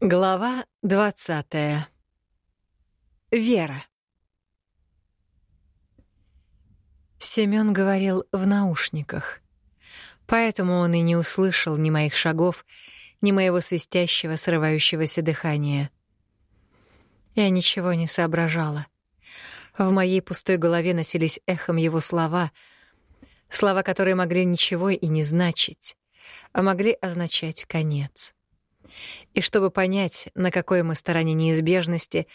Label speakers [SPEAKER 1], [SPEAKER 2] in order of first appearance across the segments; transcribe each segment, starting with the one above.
[SPEAKER 1] Глава двадцатая. Вера. Семён говорил в наушниках, поэтому он и не услышал ни моих шагов, ни моего свистящего, срывающегося дыхания. Я ничего не соображала. В моей пустой голове носились эхом его слова, слова, которые могли ничего и не значить, а могли означать конец. И чтобы понять, на какой мы стороне неизбежности,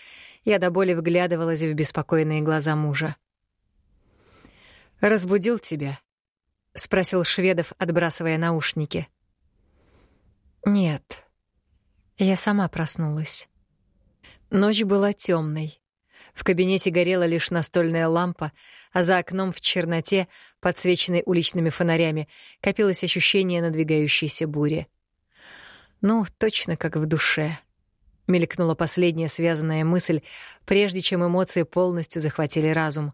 [SPEAKER 1] я до боли вглядывалась в беспокойные глаза мужа. «Разбудил тебя?» — спросил Шведов, отбрасывая наушники. «Нет, я сама проснулась». Ночь была темной. В кабинете горела лишь настольная лампа, а за окном в черноте, подсвеченной уличными фонарями, копилось ощущение надвигающейся бури. Ну, точно как в душе. Мелькнула последняя связанная мысль, прежде чем эмоции полностью захватили разум.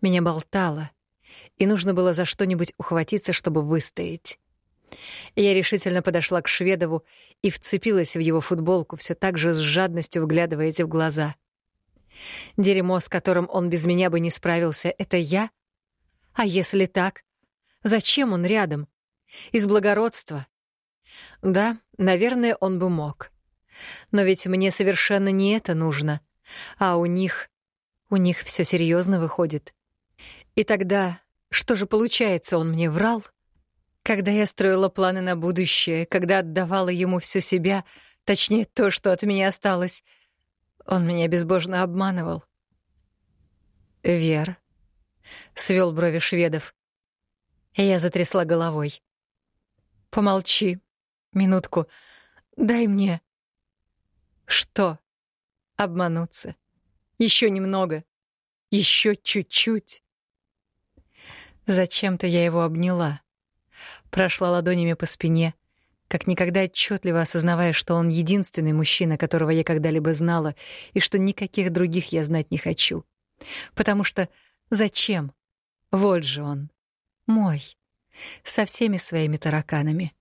[SPEAKER 1] Меня болтало, и нужно было за что-нибудь ухватиться, чтобы выстоять. Я решительно подошла к Шведову и вцепилась в его футболку, все так же с жадностью вглядываясь в глаза. Дерьмо, с которым он без меня бы не справился, — это я? А если так? Зачем он рядом? Из благородства? Да, наверное, он бы мог. Но ведь мне совершенно не это нужно. А у них... У них все серьезно выходит. И тогда, что же получается, он мне врал? Когда я строила планы на будущее, когда отдавала ему всю себя, точнее, то, что от меня осталось, он меня безбожно обманывал. Вер. Свел брови шведов. Я затрясла головой. Помолчи, Минутку. Дай мне. Что? Обмануться. Еще немного. Еще чуть-чуть. Зачем-то я его обняла. Прошла ладонями по спине, как никогда отчетливо осознавая, что он единственный мужчина, которого я когда-либо знала, и что никаких других я знать не хочу. Потому что зачем? Вот же он. Мой. Со всеми своими тараканами.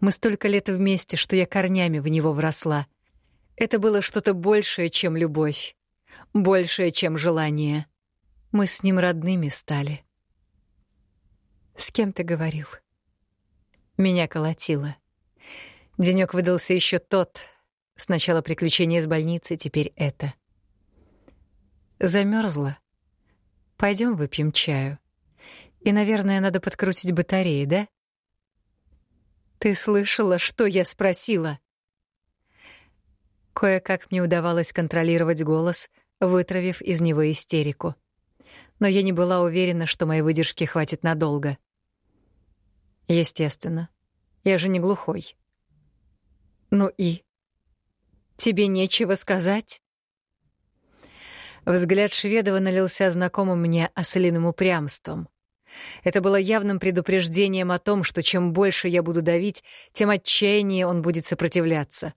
[SPEAKER 1] Мы столько лет вместе, что я корнями в него вросла. Это было что-то большее, чем любовь, большее, чем желание. Мы с ним родными стали. С кем ты говорил? Меня колотило. Денёк выдался еще тот. Сначала приключение с больницей, теперь это. Замерзла. Пойдем выпьем чаю. И, наверное, надо подкрутить батареи, да? «Ты слышала, что я спросила?» Кое-как мне удавалось контролировать голос, вытравив из него истерику. Но я не была уверена, что моей выдержки хватит надолго. Естественно. Я же не глухой. Ну и? Тебе нечего сказать? Взгляд Шведова налился знакомым мне ослиным упрямством. Это было явным предупреждением о том, что чем больше я буду давить, тем отчаяннее он будет сопротивляться.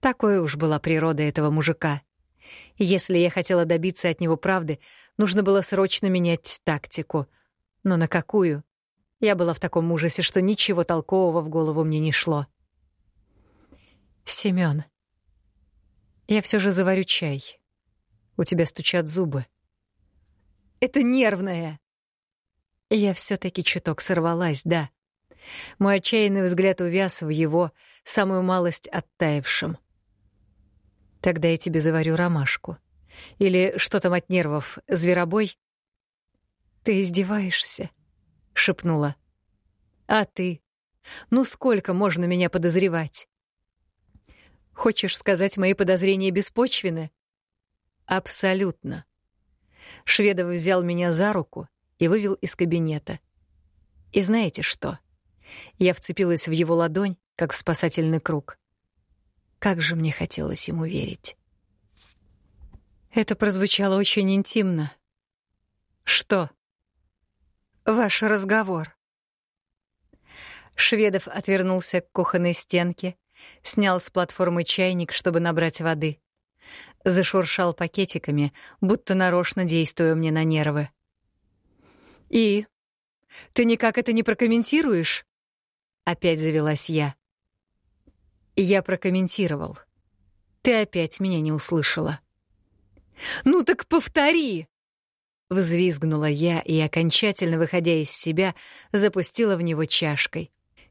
[SPEAKER 1] Такой уж была природа этого мужика. Если я хотела добиться от него правды, нужно было срочно менять тактику. Но на какую? Я была в таком ужасе, что ничего толкового в голову мне не шло. Семён, я все же заварю чай. У тебя стучат зубы. Это нервное. Я все-таки чуток сорвалась, да. Мой отчаянный взгляд увяз в его, самую малость оттаившем. Тогда я тебе заварю ромашку. Или что там от нервов, зверобой? Ты издеваешься, шепнула. А ты? Ну сколько можно меня подозревать? Хочешь сказать, мои подозрения беспочвены? Абсолютно. Шведов взял меня за руку и вывел из кабинета. И знаете что? Я вцепилась в его ладонь, как в спасательный круг. Как же мне хотелось ему верить. Это прозвучало очень интимно. Что? Ваш разговор. Шведов отвернулся к кухонной стенке, снял с платформы чайник, чтобы набрать воды. Зашуршал пакетиками, будто нарочно действуя мне на нервы. «И? Ты никак это не прокомментируешь?» Опять завелась я. Я прокомментировал. Ты опять меня не услышала. «Ну так повтори!» Взвизгнула я и, окончательно выходя из себя, запустила в него чашкой.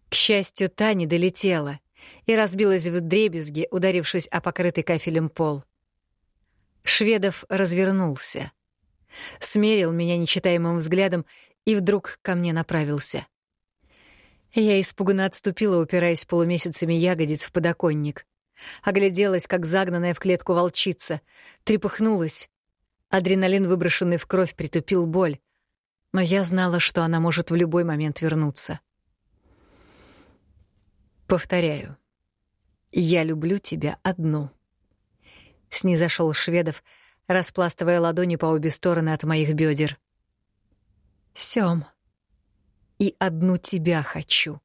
[SPEAKER 1] К счастью, та не долетела и разбилась в дребезги, ударившись о покрытый кафелем пол. Шведов развернулся, смерил меня нечитаемым взглядом и вдруг ко мне направился. Я испуганно отступила, упираясь полумесяцами ягодиц в подоконник. Огляделась, как загнанная в клетку волчица, трепыхнулась, Адреналин, выброшенный в кровь, притупил боль, но я знала, что она может в любой момент вернуться. Повторяю, я люблю тебя одну. Снизошел Шведов, распластывая ладони по обе стороны от моих бедер. Сём, и одну тебя хочу.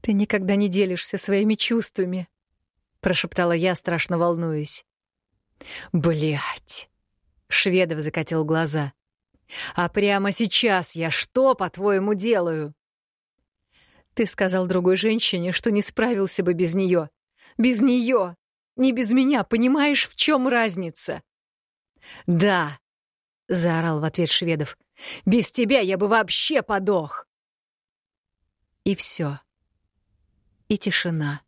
[SPEAKER 1] Ты никогда не делишься своими чувствами, прошептала я, страшно волнуясь. Блять. Шведов закатил глаза. А прямо сейчас я что, по-твоему, делаю? Ты сказал другой женщине, что не справился бы без нее. Без нее, не без меня, понимаешь, в чем разница? Да, заорал в ответ Шведов. Без тебя я бы вообще подох. И все. И тишина,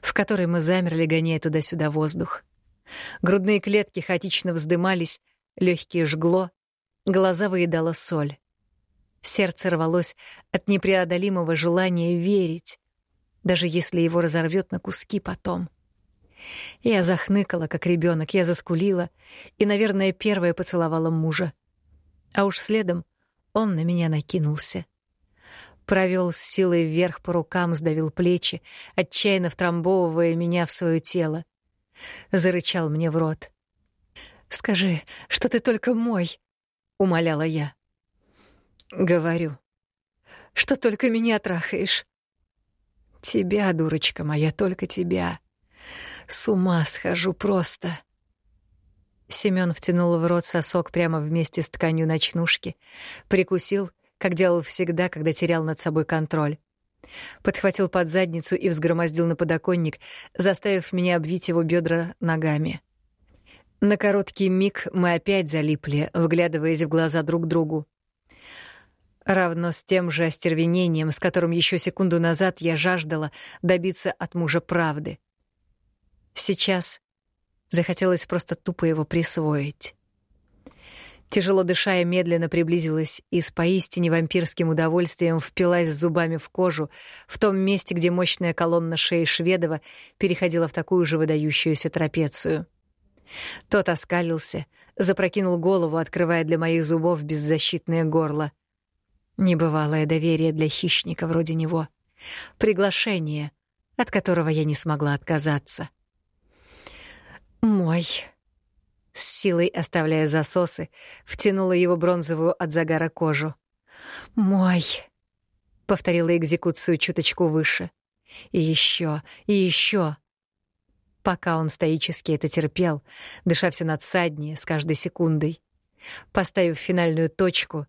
[SPEAKER 1] в которой мы замерли, гоняя туда-сюда воздух. Грудные клетки хаотично вздымались, легкие жгло, глаза выедала соль. Сердце рвалось от непреодолимого желания верить, даже если его разорвет на куски потом. Я захныкала, как ребенок, я заскулила и, наверное, первая поцеловала мужа. А уж следом он на меня накинулся. Провел с силой вверх по рукам, сдавил плечи, отчаянно втрамбовывая меня в свое тело. Зарычал мне в рот. «Скажи, что ты только мой», — умоляла я. «Говорю, что только меня трахаешь». «Тебя, дурочка моя, только тебя. С ума схожу просто». Семён втянул в рот сосок прямо вместе с тканью ночнушки, прикусил, как делал всегда, когда терял над собой контроль. Подхватил под задницу и взгромоздил на подоконник, заставив меня обвить его бедра ногами. На короткий миг мы опять залипли, вглядываясь в глаза друг другу. Равно с тем же остервенением, с которым еще секунду назад я жаждала добиться от мужа правды. Сейчас захотелось просто тупо его присвоить. Тяжело дыша, я медленно приблизилась и с поистине вампирским удовольствием впилась зубами в кожу в том месте, где мощная колонна шеи Шведова переходила в такую же выдающуюся трапецию. Тот оскалился, запрокинул голову, открывая для моих зубов беззащитное горло. Небывалое доверие для хищника вроде него. Приглашение, от которого я не смогла отказаться. «Мой», с силой оставляя засосы, втянула его бронзовую от загара кожу. «Мой!» — повторила экзекуцию чуточку выше. «И еще, и еще!» Пока он стоически это терпел, дыша все надсаднее с каждой секундой. Поставив финальную точку,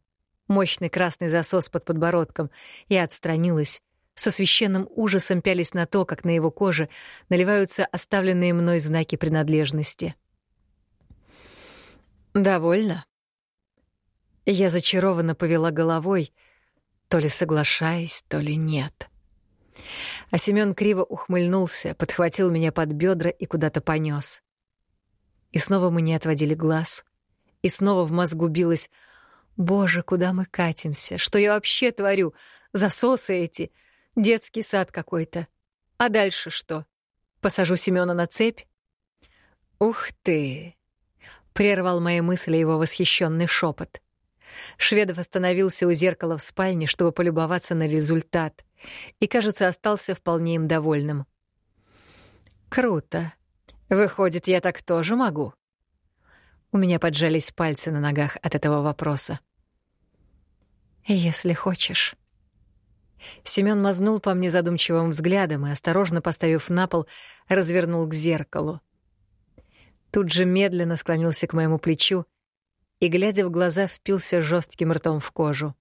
[SPEAKER 1] мощный красный засос под подбородком, я отстранилась, со священным ужасом пялись на то, как на его коже наливаются оставленные мной знаки принадлежности — «Довольно?» Я зачарованно повела головой, то ли соглашаясь, то ли нет. А Семён криво ухмыльнулся, подхватил меня под бедра и куда-то понёс. И снова мы не отводили глаз. И снова в мозгу билось «Боже, куда мы катимся? Что я вообще творю? Засосы эти? Детский сад какой-то. А дальше что? Посажу Семёна на цепь?» «Ух ты! Прервал мои мысли его восхищенный шепот. Шведов остановился у зеркала в спальне, чтобы полюбоваться на результат, и, кажется, остался вполне им довольным. «Круто. Выходит, я так тоже могу?» У меня поджались пальцы на ногах от этого вопроса. «Если хочешь». Семён мазнул по мне задумчивым взглядом и, осторожно поставив на пол, развернул к зеркалу тут же медленно склонился к моему плечу и, глядя в глаза, впился жестким ртом в кожу.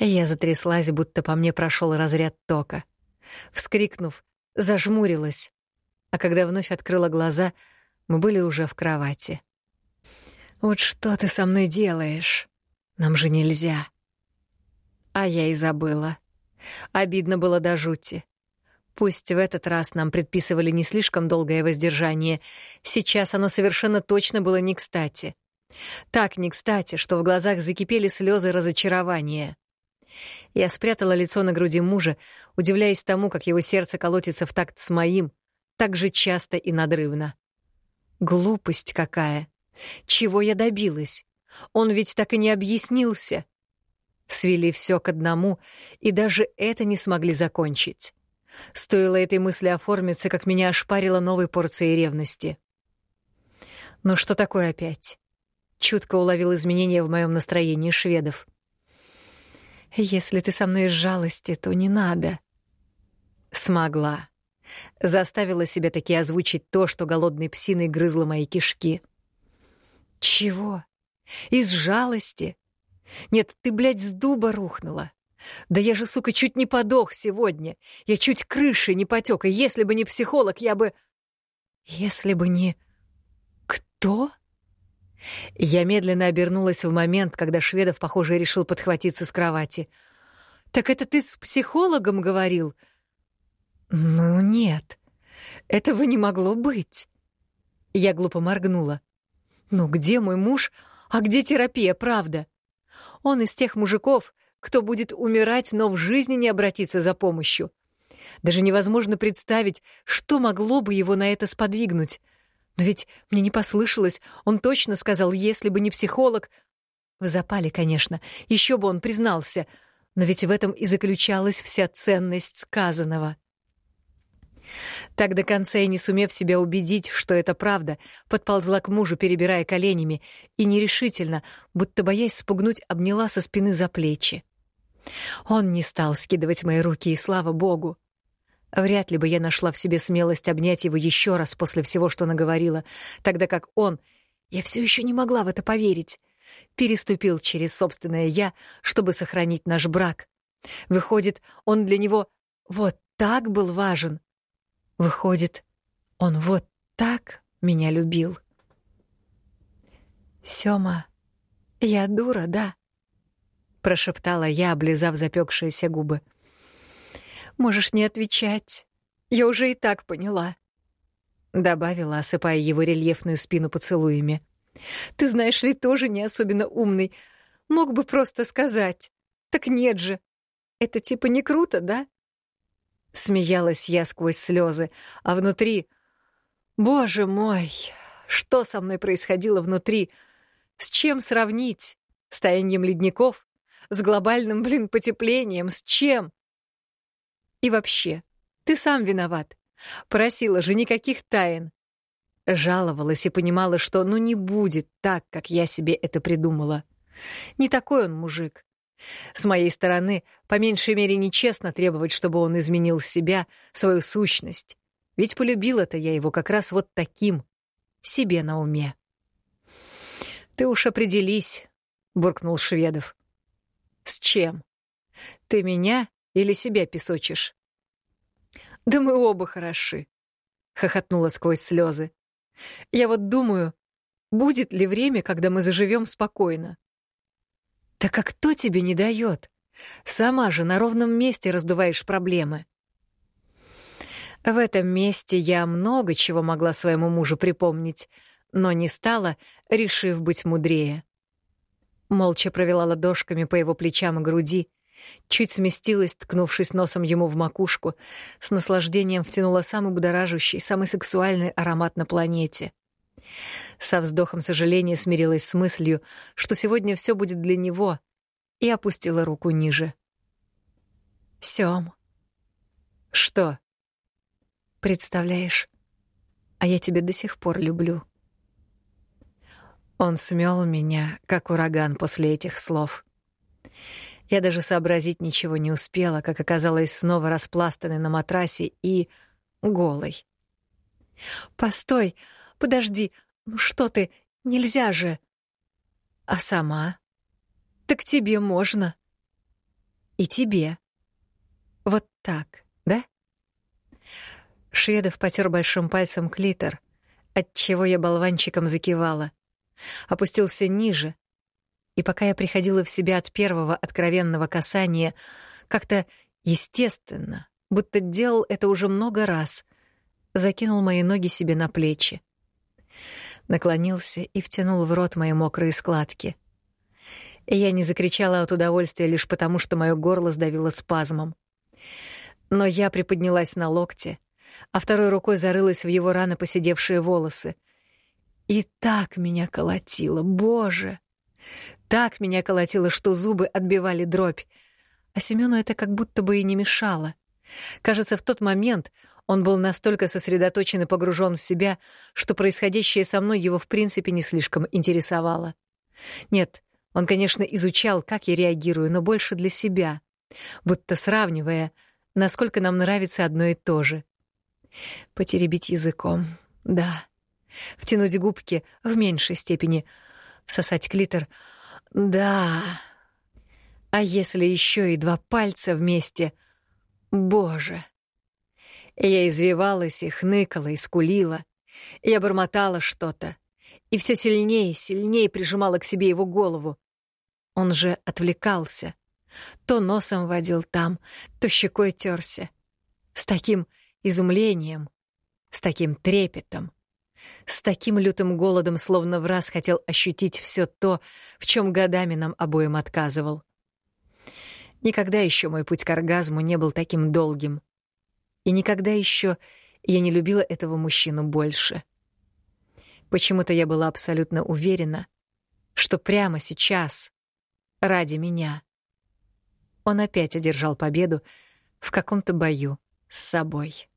[SPEAKER 1] Я затряслась, будто по мне прошел разряд тока. Вскрикнув, зажмурилась, а когда вновь открыла глаза, мы были уже в кровати. «Вот что ты со мной делаешь? Нам же нельзя». А я и забыла. Обидно было до жути. Пусть в этот раз нам предписывали не слишком долгое воздержание, сейчас оно совершенно точно было не кстати. Так не кстати, что в глазах закипели слезы разочарования. Я спрятала лицо на груди мужа, удивляясь тому, как его сердце колотится в такт с моим, так же часто и надрывно. Глупость какая! Чего я добилась? Он ведь так и не объяснился. Свели все к одному, и даже это не смогли закончить. Стоило этой мысли оформиться, как меня ошпарило новой порцией ревности. «Ну что такое опять?» Чутко уловил изменения в моем настроении шведов. «Если ты со мной из жалости, то не надо». Смогла. Заставила себя таки озвучить то, что голодной псиной грызла мои кишки. «Чего? Из жалости? Нет, ты, блядь, с дуба рухнула. Да я же, сука, чуть не подох сегодня. Я чуть крыши не потек, и если бы не психолог, я бы... Если бы не... Кто? Я медленно обернулась в момент, когда Шведов, похоже, решил подхватиться с кровати. «Так это ты с психологом говорил?» «Ну нет, этого не могло быть». Я глупо моргнула. «Ну где мой муж, а где терапия, правда?» Он из тех мужиков, кто будет умирать, но в жизни не обратиться за помощью. Даже невозможно представить, что могло бы его на это сподвигнуть. Но ведь мне не послышалось, он точно сказал, если бы не психолог... В запале, конечно, еще бы он признался, но ведь в этом и заключалась вся ценность сказанного. Так до конца и не сумев себя убедить, что это правда, подползла к мужу, перебирая коленями, и нерешительно, будто боясь спугнуть, обняла со спины за плечи. Он не стал скидывать мои руки, и слава богу. Вряд ли бы я нашла в себе смелость обнять его еще раз после всего, что наговорила, тогда как он, я все еще не могла в это поверить, переступил через собственное «я», чтобы сохранить наш брак. Выходит, он для него вот так был важен. Выходит, он вот так меня любил. Сёма, я дура, да? прошептала я, облизав запекшиеся губы. Можешь не отвечать. Я уже и так поняла, добавила, осыпая его рельефную спину поцелуями. Ты знаешь ли, тоже не особенно умный. Мог бы просто сказать. Так нет же. Это типа не круто, да? Смеялась я сквозь слезы, а внутри... Боже мой, что со мной происходило внутри? С чем сравнить? С таянием ледников? С глобальным, блин, потеплением? С чем? И вообще, ты сам виноват. Просила же никаких тайн. Жаловалась и понимала, что ну не будет так, как я себе это придумала. Не такой он мужик. С моей стороны, по меньшей мере, нечестно требовать, чтобы он изменил себя, свою сущность. Ведь полюбила-то я его как раз вот таким, себе на уме. «Ты уж определись», — буркнул Шведов. «С чем? Ты меня или себя песочишь?» «Да мы оба хороши», — хохотнула сквозь слезы. «Я вот думаю, будет ли время, когда мы заживем спокойно? Так а кто тебе не дает? Сама же на ровном месте раздуваешь проблемы. В этом месте я много чего могла своему мужу припомнить, но не стала, решив быть мудрее. Молча провела ладошками по его плечам и груди, чуть сместилась, ткнувшись носом ему в макушку, с наслаждением втянула самый будоражащий, самый сексуальный аромат на планете. Со вздохом сожаления смирилась с мыслью, что сегодня все будет для него, и опустила руку ниже. «Сём». «Что?» «Представляешь, а я тебя до сих пор люблю». Он смел меня, как ураган после этих слов. Я даже сообразить ничего не успела, как оказалась снова распластанной на матрасе и голой. «Постой!» Подожди, ну что ты, нельзя же. А сама? Так тебе можно. И тебе. Вот так, да? Шведов потер большим пальцем клитор, отчего я болванчиком закивала. Опустился ниже, и пока я приходила в себя от первого откровенного касания, как-то естественно, будто делал это уже много раз, закинул мои ноги себе на плечи. Наклонился и втянул в рот мои мокрые складки. И я не закричала от удовольствия лишь потому, что мое горло сдавило спазмом. Но я приподнялась на локте, а второй рукой зарылась в его рано поседевшие волосы. И так меня колотило, боже! Так меня колотило, что зубы отбивали дробь. А Семену это как будто бы и не мешало. Кажется, в тот момент он был настолько сосредоточен и погружен в себя, что происходящее со мной его в принципе не слишком интересовало. Нет, он, конечно, изучал, как я реагирую, но больше для себя, будто сравнивая, насколько нам нравится одно и то же. Потеребить языком, да. Втянуть губки в меньшей степени — всосать клитор. Да. А если еще и два пальца вместе? Боже. Я извивалась и хныкала, и скулила. Я бормотала что-то. И все сильнее и сильнее прижимала к себе его голову. Он же отвлекался. То носом водил там, то щекой терся. С таким изумлением, с таким трепетом. С таким лютым голодом, словно в раз хотел ощутить все то, в чем годами нам обоим отказывал. Никогда еще мой путь к оргазму не был таким долгим. И никогда еще я не любила этого мужчину больше. Почему-то я была абсолютно уверена, что прямо сейчас, ради меня, он опять одержал победу в каком-то бою с собой.